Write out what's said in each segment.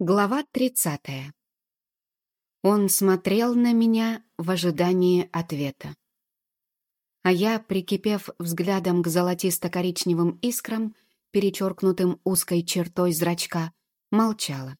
Глава 30. Он смотрел на меня в ожидании ответа. А я, прикипев взглядом к золотисто-коричневым искрам, перечеркнутым узкой чертой зрачка, молчала.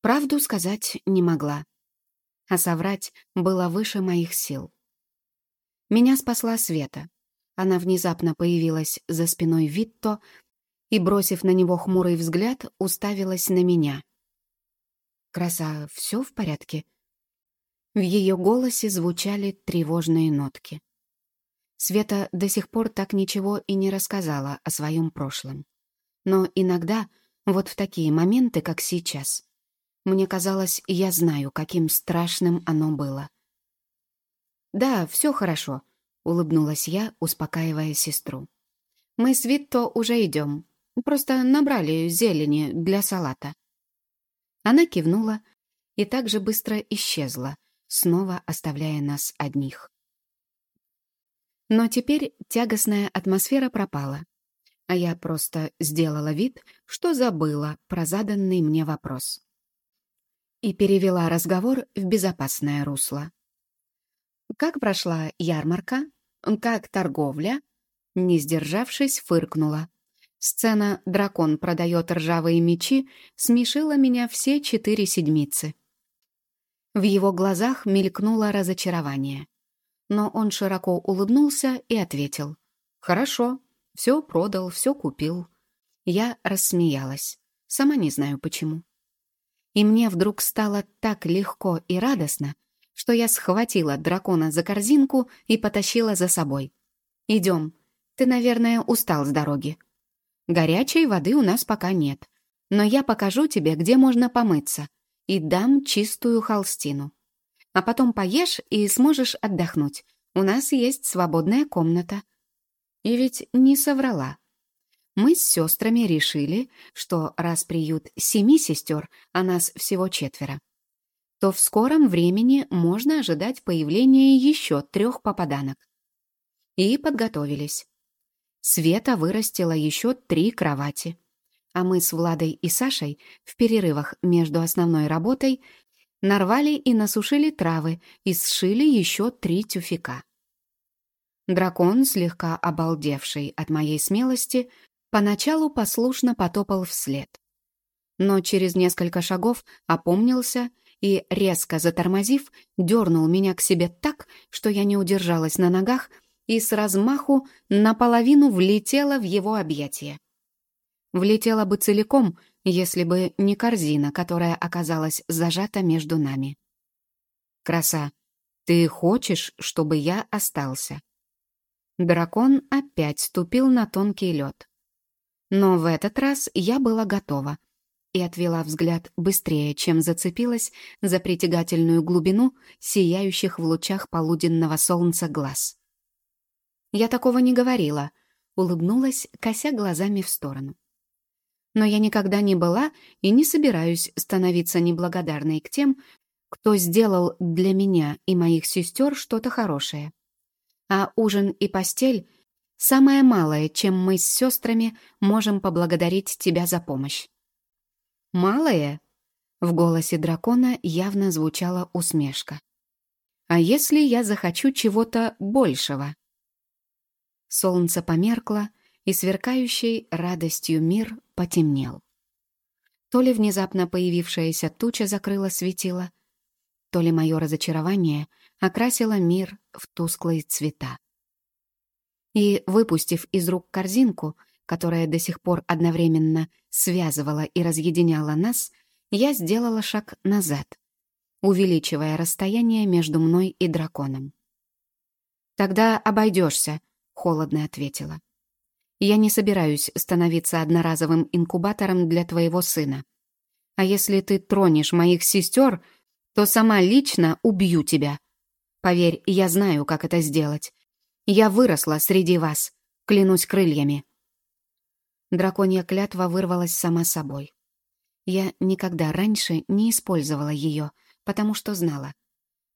Правду сказать не могла, а соврать было выше моих сил. Меня спасла Света. Она внезапно появилась за спиной Витто, и, бросив на него хмурый взгляд, уставилась на меня. «Краса, все в порядке?» В ее голосе звучали тревожные нотки. Света до сих пор так ничего и не рассказала о своем прошлом. Но иногда, вот в такие моменты, как сейчас, мне казалось, я знаю, каким страшным оно было. «Да, все хорошо», — улыбнулась я, успокаивая сестру. «Мы с Витто уже идем. Просто набрали зелени для салата». Она кивнула и также быстро исчезла, снова оставляя нас одних. Но теперь тягостная атмосфера пропала, а я просто сделала вид, что забыла про заданный мне вопрос. И перевела разговор в безопасное русло. «Как прошла ярмарка? Как торговля?» Не сдержавшись, фыркнула. Сцена «Дракон продает ржавые мечи» смешила меня все четыре седмицы. В его глазах мелькнуло разочарование. Но он широко улыбнулся и ответил. «Хорошо, все продал, все купил». Я рассмеялась. Сама не знаю почему. И мне вдруг стало так легко и радостно, что я схватила дракона за корзинку и потащила за собой. «Идем. Ты, наверное, устал с дороги». Горячей воды у нас пока нет, но я покажу тебе, где можно помыться, и дам чистую холстину. А потом поешь и сможешь отдохнуть. У нас есть свободная комната. И ведь не соврала. Мы с сестрами решили, что раз приют семи сестер, а нас всего четверо, то в скором времени можно ожидать появления еще трех попаданок. И подготовились. Света вырастила еще три кровати. А мы с Владой и Сашей в перерывах между основной работой нарвали и насушили травы и сшили еще три тюфика. Дракон, слегка обалдевший от моей смелости, поначалу послушно потопал вслед. Но через несколько шагов опомнился и, резко затормозив, дернул меня к себе так, что я не удержалась на ногах — и с размаху наполовину влетела в его объятия. Влетела бы целиком, если бы не корзина, которая оказалась зажата между нами. «Краса, ты хочешь, чтобы я остался?» Дракон опять ступил на тонкий лед. Но в этот раз я была готова и отвела взгляд быстрее, чем зацепилась за притягательную глубину сияющих в лучах полуденного солнца глаз. Я такого не говорила», — улыбнулась, кося глазами в сторону. «Но я никогда не была и не собираюсь становиться неблагодарной к тем, кто сделал для меня и моих сестер что-то хорошее. А ужин и постель — самое малое, чем мы с сестрами можем поблагодарить тебя за помощь». «Малое?» — в голосе дракона явно звучала усмешка. «А если я захочу чего-то большего?» Солнце померкло, и сверкающий радостью мир потемнел. То ли внезапно появившаяся туча закрыла светило, то ли мое разочарование окрасило мир в тусклые цвета. И, выпустив из рук корзинку, которая до сих пор одновременно связывала и разъединяла нас, я сделала шаг назад, увеличивая расстояние между мной и драконом. «Тогда обойдешься», холодно ответила. «Я не собираюсь становиться одноразовым инкубатором для твоего сына. А если ты тронешь моих сестер, то сама лично убью тебя. Поверь, я знаю, как это сделать. Я выросла среди вас, клянусь крыльями». Драконья клятва вырвалась сама собой. Я никогда раньше не использовала ее, потому что знала.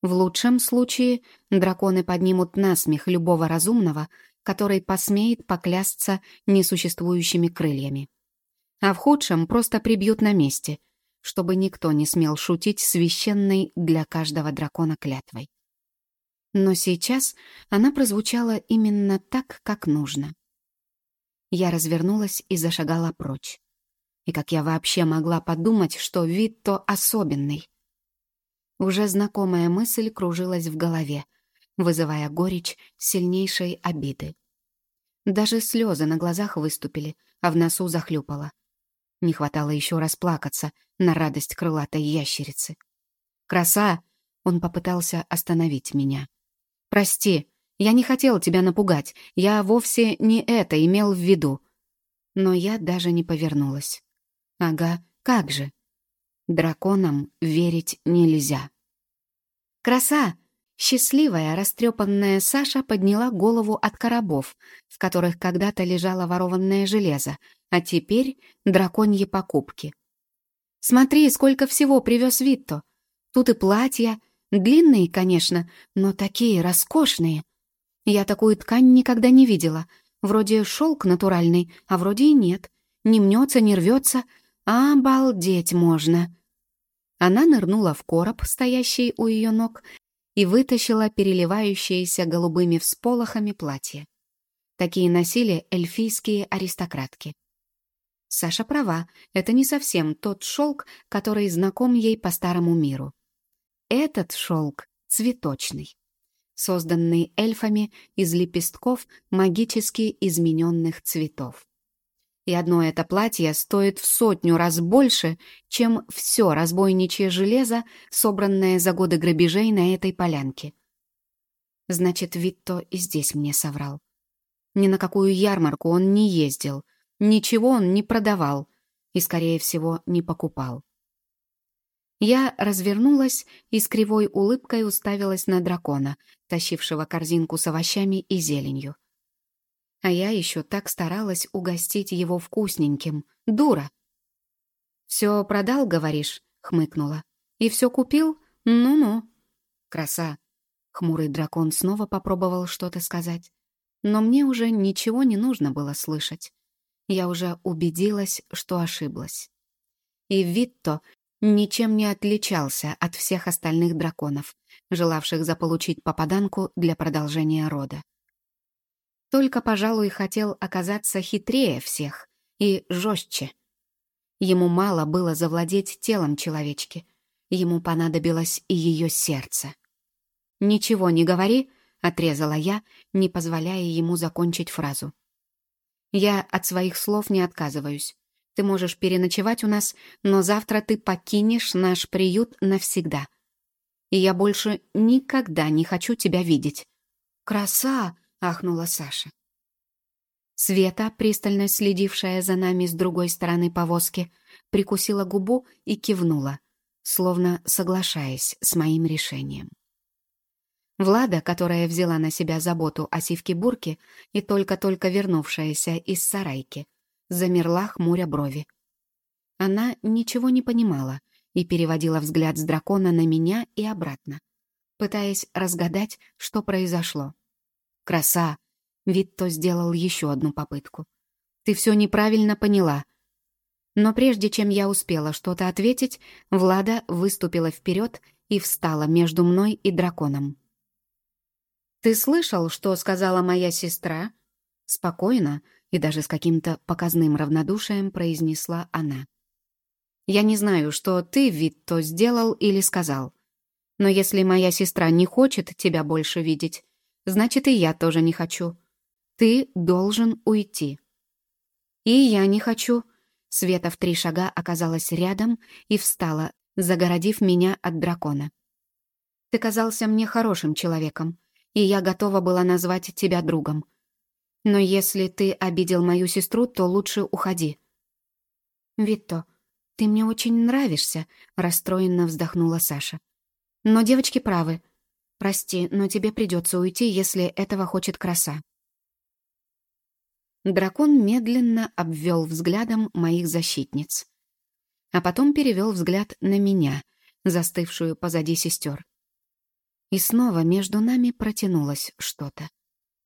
В лучшем случае драконы поднимут насмех любого разумного, который посмеет поклясться несуществующими крыльями. А в худшем просто прибьют на месте, чтобы никто не смел шутить священной для каждого дракона клятвой. Но сейчас она прозвучала именно так, как нужно. Я развернулась и зашагала прочь. И как я вообще могла подумать, что вид то особенный? Уже знакомая мысль кружилась в голове, вызывая горечь сильнейшей обиды. Даже слезы на глазах выступили, а в носу захлюпало. Не хватало еще расплакаться на радость крылатой ящерицы. «Краса!» — он попытался остановить меня. «Прости, я не хотел тебя напугать. Я вовсе не это имел в виду». Но я даже не повернулась. «Ага, как же!» Драконам верить нельзя. «Краса!» Счастливая, растрепанная Саша подняла голову от коробов, в которых когда-то лежало ворованное железо, а теперь драконьи покупки. «Смотри, сколько всего привез Витто. Тут и платья, длинные, конечно, но такие роскошные. Я такую ткань никогда не видела. Вроде шелк натуральный, а вроде и нет. Не мнется, не рвется. Обалдеть можно!» Она нырнула в короб, стоящий у ее ног, и вытащила переливающееся голубыми всполохами платье. Такие носили эльфийские аристократки. Саша права, это не совсем тот шелк, который знаком ей по старому миру. Этот шелк цветочный, созданный эльфами из лепестков магически измененных цветов. И одно это платье стоит в сотню раз больше, чем все разбойничье железо, собранное за годы грабежей на этой полянке. Значит, Витто и здесь мне соврал. Ни на какую ярмарку он не ездил, ничего он не продавал и, скорее всего, не покупал. Я развернулась и с кривой улыбкой уставилась на дракона, тащившего корзинку с овощами и зеленью. А я еще так старалась угостить его вкусненьким. Дура! «Все продал, говоришь?» — хмыкнула. «И все купил? Ну-ну». «Краса!» — хмурый дракон снова попробовал что-то сказать. Но мне уже ничего не нужно было слышать. Я уже убедилась, что ошиблась. И Витто ничем не отличался от всех остальных драконов, желавших заполучить попаданку для продолжения рода. Только, пожалуй, хотел оказаться хитрее всех и жестче. Ему мало было завладеть телом человечки. Ему понадобилось и ее сердце. «Ничего не говори», — отрезала я, не позволяя ему закончить фразу. «Я от своих слов не отказываюсь. Ты можешь переночевать у нас, но завтра ты покинешь наш приют навсегда. И я больше никогда не хочу тебя видеть». «Краса!» — ахнула Саша. Света, пристально следившая за нами с другой стороны повозки, прикусила губу и кивнула, словно соглашаясь с моим решением. Влада, которая взяла на себя заботу о сивке-бурке и только-только вернувшаяся из сарайки, замерла, хмуря брови. Она ничего не понимала и переводила взгляд с дракона на меня и обратно, пытаясь разгадать, что произошло. «Краса!» Витто сделал еще одну попытку. «Ты все неправильно поняла». Но прежде чем я успела что-то ответить, Влада выступила вперед и встала между мной и драконом. «Ты слышал, что сказала моя сестра?» Спокойно и даже с каким-то показным равнодушием произнесла она. «Я не знаю, что ты, Витто, сделал или сказал. Но если моя сестра не хочет тебя больше видеть, значит, и я тоже не хочу. Ты должен уйти». «И я не хочу». Света в три шага оказалась рядом и встала, загородив меня от дракона. «Ты казался мне хорошим человеком, и я готова была назвать тебя другом. Но если ты обидел мою сестру, то лучше уходи». «Витто, ты мне очень нравишься», — расстроенно вздохнула Саша. «Но девочки правы. Прости, но тебе придется уйти, если этого хочет краса». Дракон медленно обвел взглядом моих защитниц. А потом перевел взгляд на меня, застывшую позади сестер. И снова между нами протянулось что-то.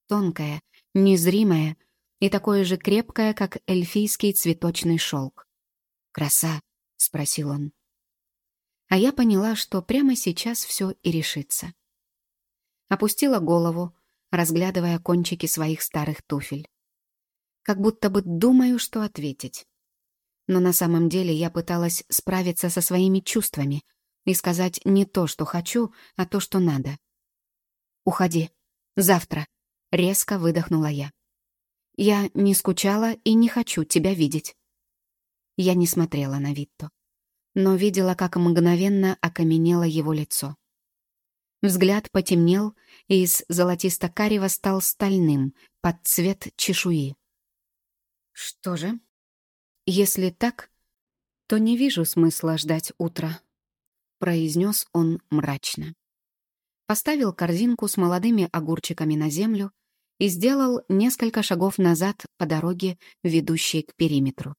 Тонкое, незримое и такое же крепкое, как эльфийский цветочный шелк. «Краса?» — спросил он. А я поняла, что прямо сейчас все и решится. Опустила голову, разглядывая кончики своих старых туфель. Как будто бы думаю, что ответить. Но на самом деле я пыталась справиться со своими чувствами и сказать не то, что хочу, а то, что надо. «Уходи. Завтра», — резко выдохнула я. «Я не скучала и не хочу тебя видеть». Я не смотрела на Витто, но видела, как мгновенно окаменело его лицо. Взгляд потемнел и из золотисто-карего стал стальным, под цвет чешуи. Что же? Если так, то не вижу смысла ждать утра, произнес он мрачно. Поставил корзинку с молодыми огурчиками на землю и сделал несколько шагов назад по дороге, ведущей к периметру.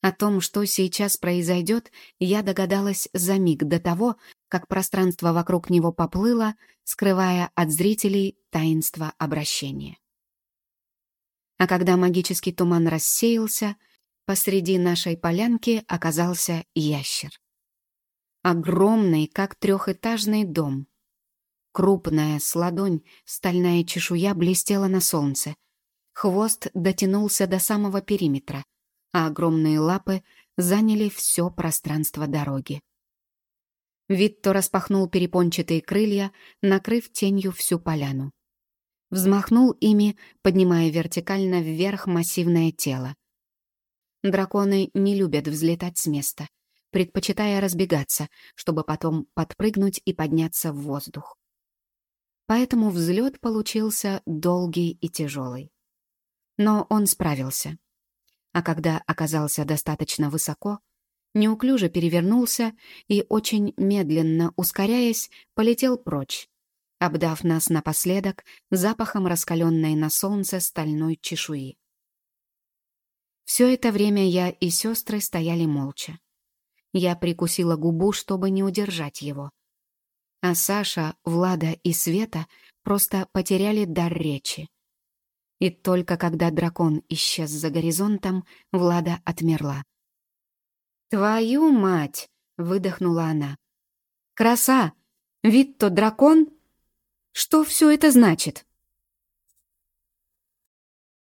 О том, что сейчас произойдет, я догадалась за миг до того, как пространство вокруг него поплыло, скрывая от зрителей таинство обращения. А когда магический туман рассеялся, посреди нашей полянки оказался ящер. Огромный, как трехэтажный дом. Крупная, с ладонь, стальная чешуя блестела на солнце. Хвост дотянулся до самого периметра, а огромные лапы заняли все пространство дороги. Витто распахнул перепончатые крылья, накрыв тенью всю поляну. Взмахнул ими, поднимая вертикально вверх массивное тело. Драконы не любят взлетать с места, предпочитая разбегаться, чтобы потом подпрыгнуть и подняться в воздух. Поэтому взлет получился долгий и тяжелый. Но он справился а когда оказался достаточно высоко, неуклюже перевернулся и, очень медленно ускоряясь, полетел прочь, обдав нас напоследок запахом раскаленной на солнце стальной чешуи. Все это время я и сестры стояли молча. Я прикусила губу, чтобы не удержать его. А Саша, Влада и Света просто потеряли дар речи. И только когда дракон исчез за горизонтом, Влада отмерла. «Твою мать!» — выдохнула она. «Краса! Вид-то дракон? Что все это значит?»